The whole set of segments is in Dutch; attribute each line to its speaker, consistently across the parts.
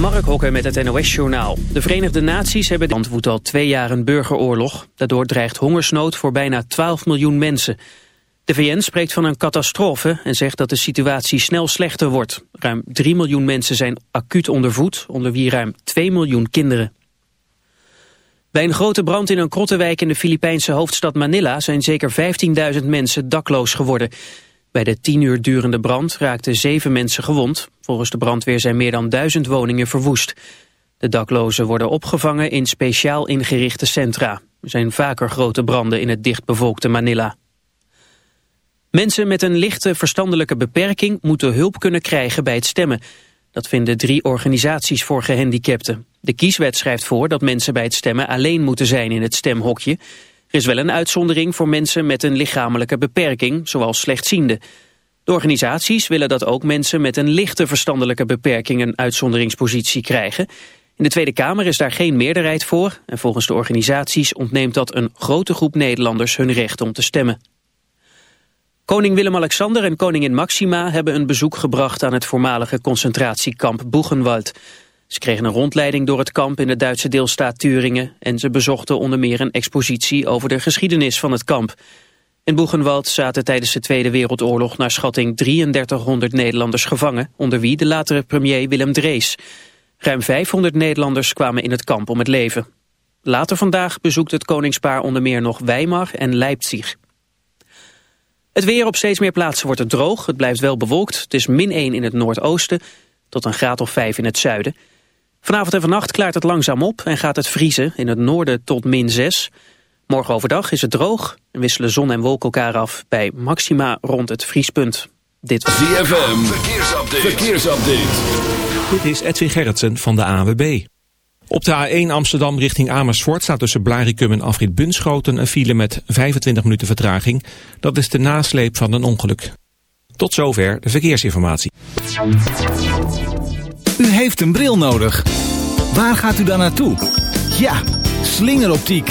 Speaker 1: Mark Hokker met het NOS-journaal. De Verenigde Naties hebben de land al twee jaar een burgeroorlog. Daardoor dreigt hongersnood voor bijna 12 miljoen mensen. De VN spreekt van een catastrofe en zegt dat de situatie snel slechter wordt. Ruim 3 miljoen mensen zijn acuut ondervoed, onder wie ruim 2 miljoen kinderen. Bij een grote brand in een krottenwijk in de Filipijnse hoofdstad Manila zijn zeker 15.000 mensen dakloos geworden. Bij de tien uur durende brand raakten zeven mensen gewond. Volgens de brandweer zijn meer dan duizend woningen verwoest. De daklozen worden opgevangen in speciaal ingerichte centra. Er zijn vaker grote branden in het dichtbevolkte Manila. Mensen met een lichte verstandelijke beperking moeten hulp kunnen krijgen bij het stemmen. Dat vinden drie organisaties voor gehandicapten. De kieswet schrijft voor dat mensen bij het stemmen alleen moeten zijn in het stemhokje. Er is wel een uitzondering voor mensen met een lichamelijke beperking, zoals slechtzienden. De organisaties willen dat ook mensen met een lichte verstandelijke beperking een uitzonderingspositie krijgen. In de Tweede Kamer is daar geen meerderheid voor en volgens de organisaties ontneemt dat een grote groep Nederlanders hun recht om te stemmen. Koning Willem-Alexander en koningin Maxima hebben een bezoek gebracht aan het voormalige concentratiekamp Buchenwald. Ze kregen een rondleiding door het kamp in de Duitse deelstaat Turingen en ze bezochten onder meer een expositie over de geschiedenis van het kamp. In Buchenwald zaten tijdens de Tweede Wereldoorlog naar schatting 3300 Nederlanders gevangen, onder wie de latere premier Willem Drees. Ruim 500 Nederlanders kwamen in het kamp om het leven. Later vandaag bezoekt het koningspaar onder meer nog Weimar en Leipzig. Het weer op steeds meer plaatsen wordt het droog. Het blijft wel bewolkt. Het is min 1 in het noordoosten tot een graad of 5 in het zuiden. Vanavond en vannacht klaart het langzaam op en gaat het vriezen in het noorden tot min 6. Morgen overdag is het droog en wisselen zon en wolken elkaar af bij maxima rond het vriespunt.
Speaker 2: Dit was ZFM, verkeersupdate. verkeersupdate.
Speaker 3: Dit is Edwin Gerritsen van de AWB. Op de A1 Amsterdam richting Amersfoort staat tussen Blarikum en Afrit Bunschoten een file met 25 minuten vertraging. Dat is de nasleep van een ongeluk. Tot zover de verkeersinformatie.
Speaker 4: U heeft een bril nodig. Waar gaat u dan naartoe? Ja, slingeroptiek.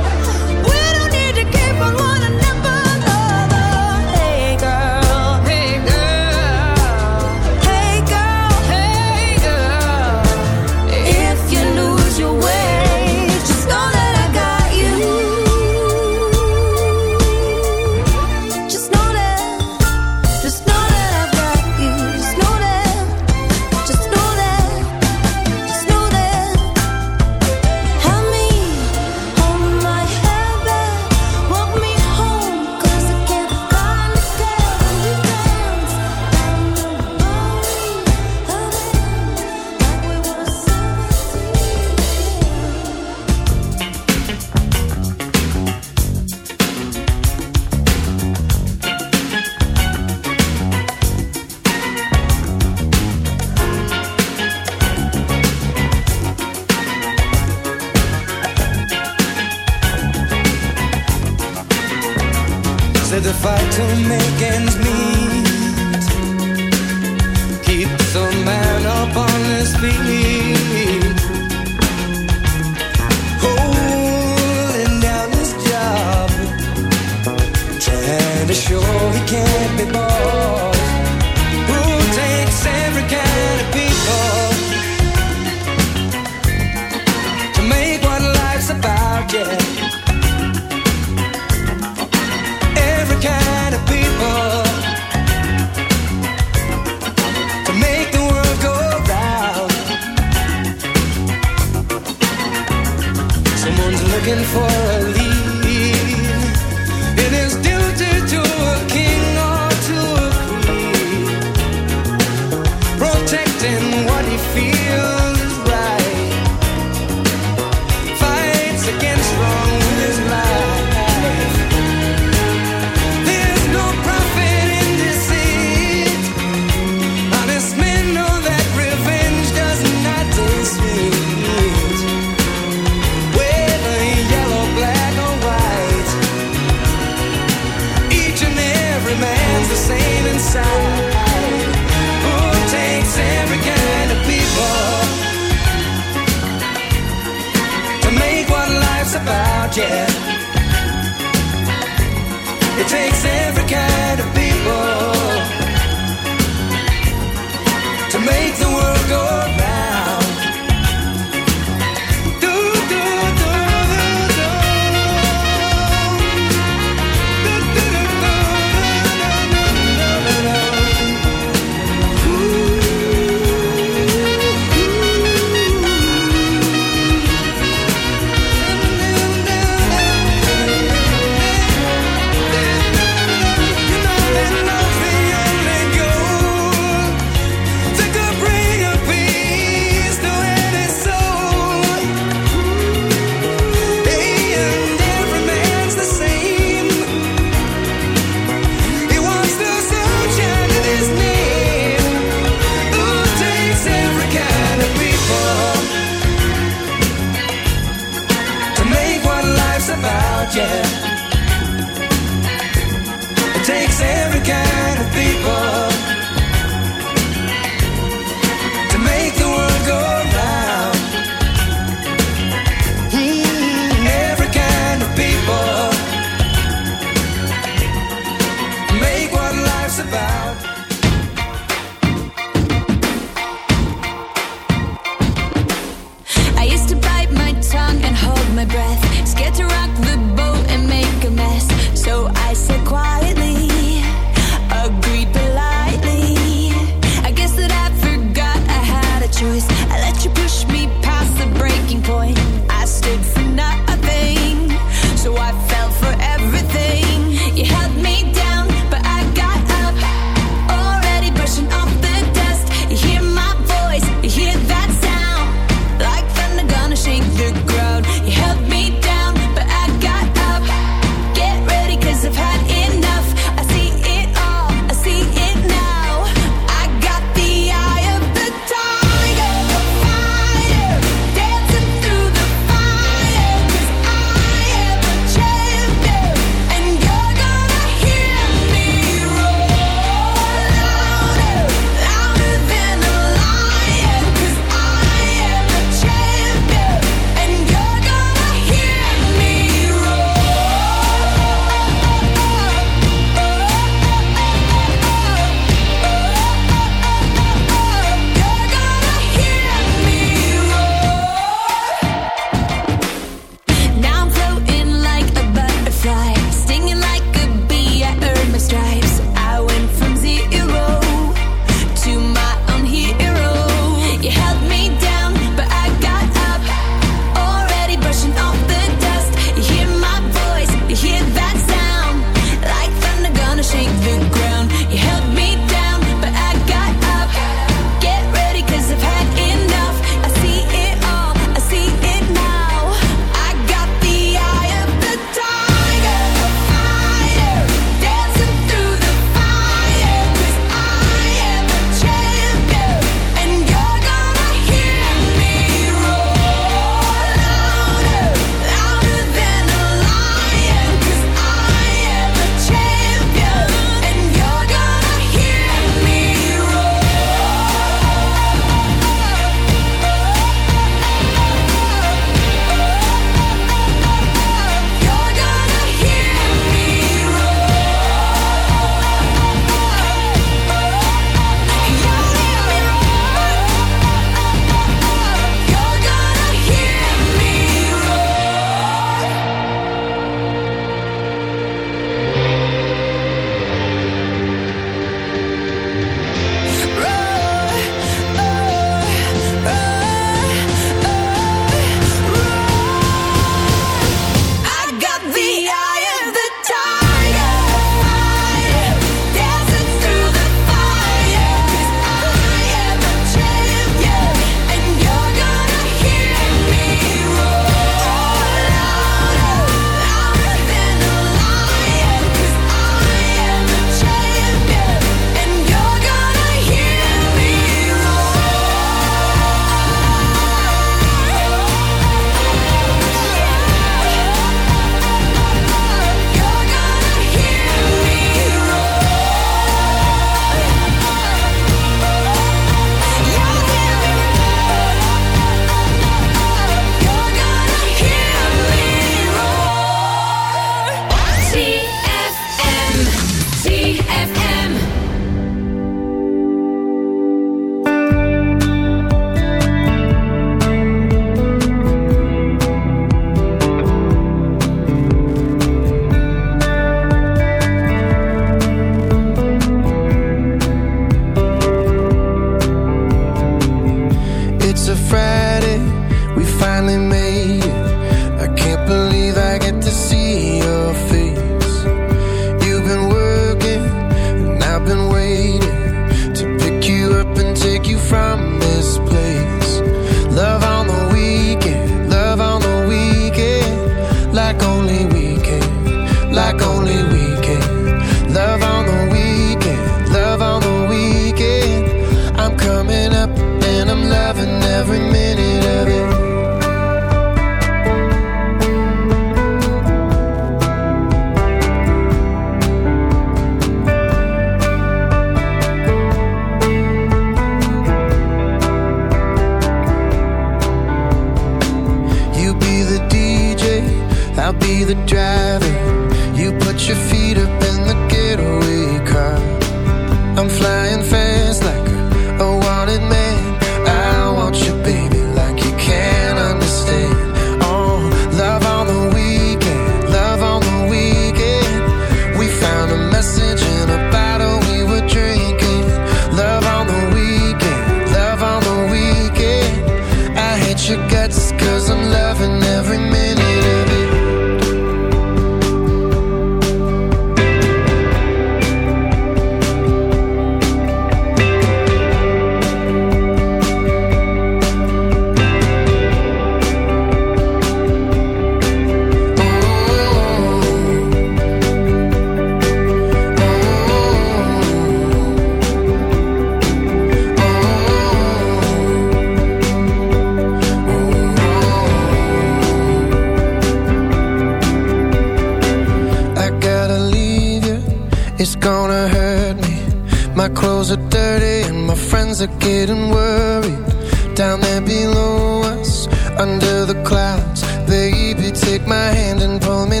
Speaker 5: hands are dirty
Speaker 2: and my friends are
Speaker 5: getting worried. Down there below us, under the clouds Baby, take my hand and pull me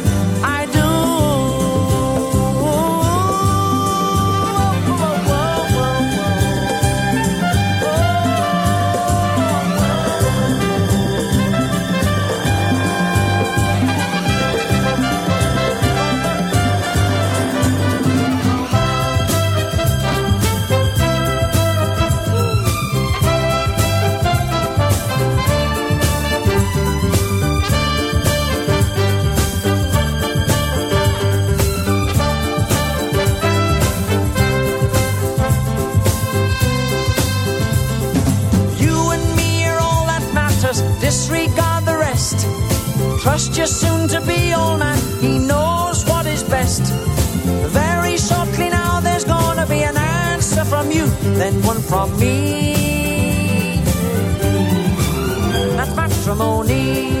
Speaker 5: Trust your soon to be old man. He knows what is best. Very shortly now, there's gonna be an answer from you, then one from me. That's matrimony.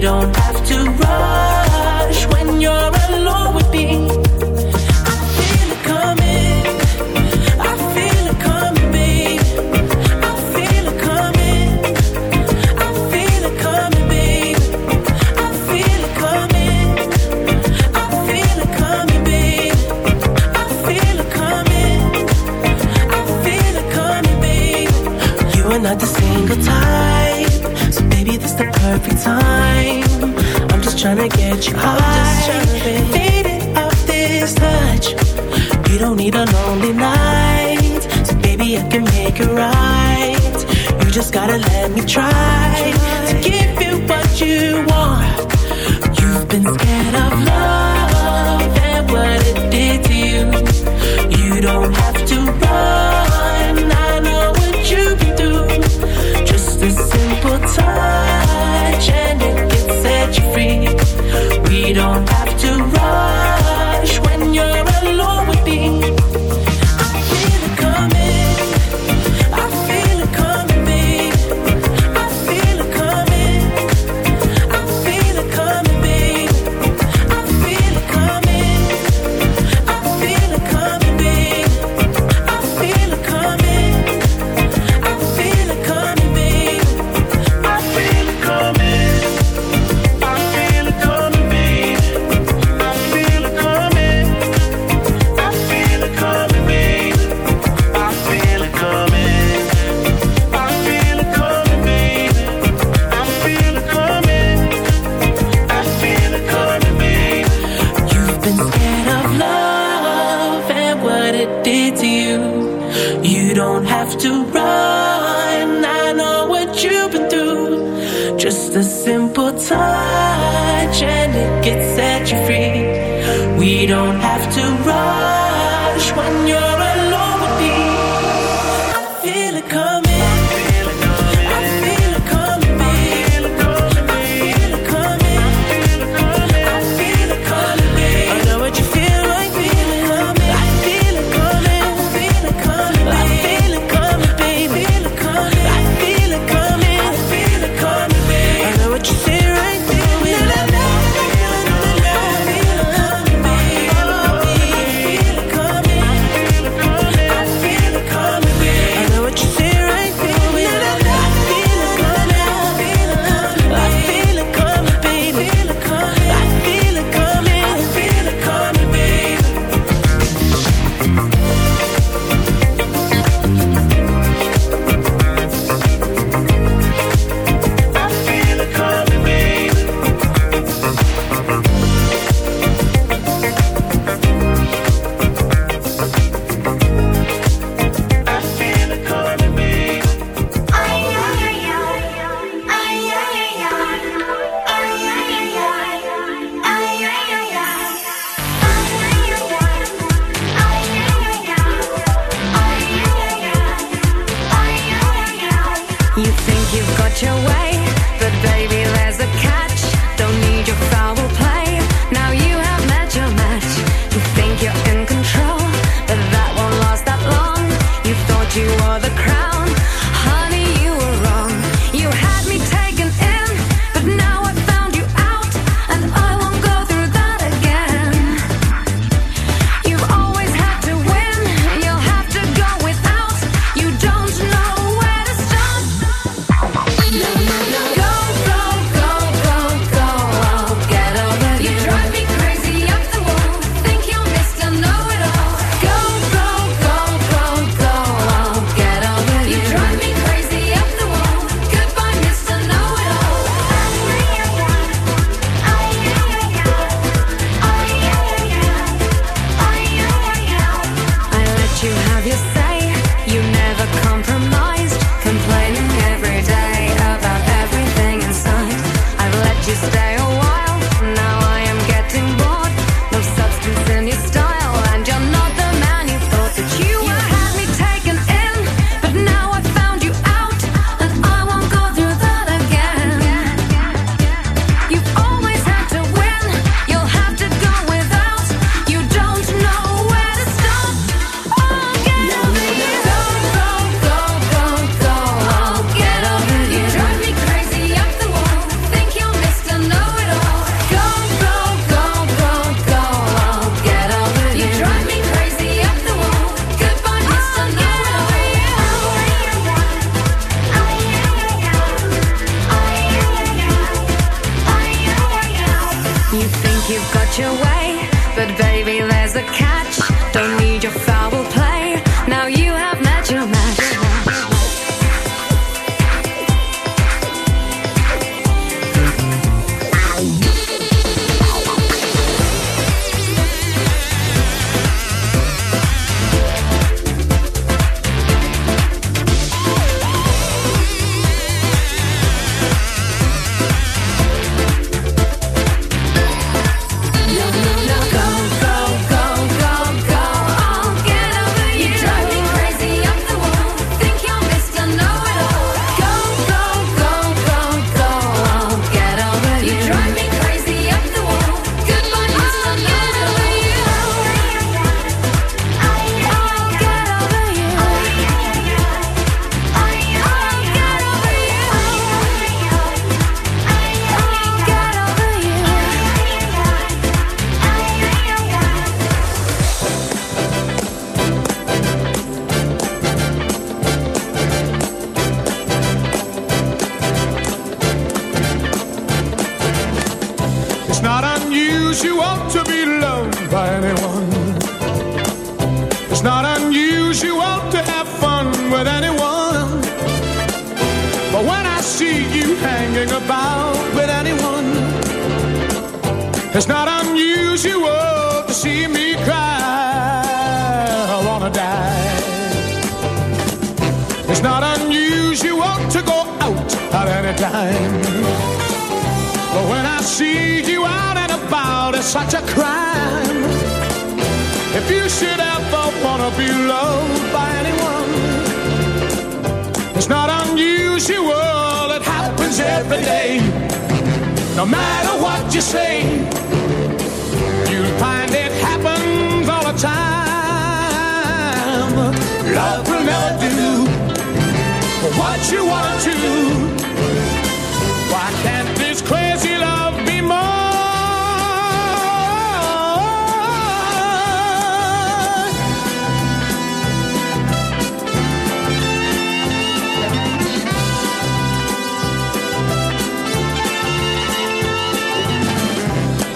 Speaker 6: Don't try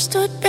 Speaker 7: Understood,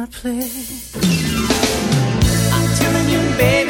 Speaker 7: my place. I'm telling you, baby.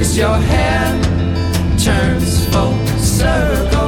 Speaker 8: as your hand turns full circle.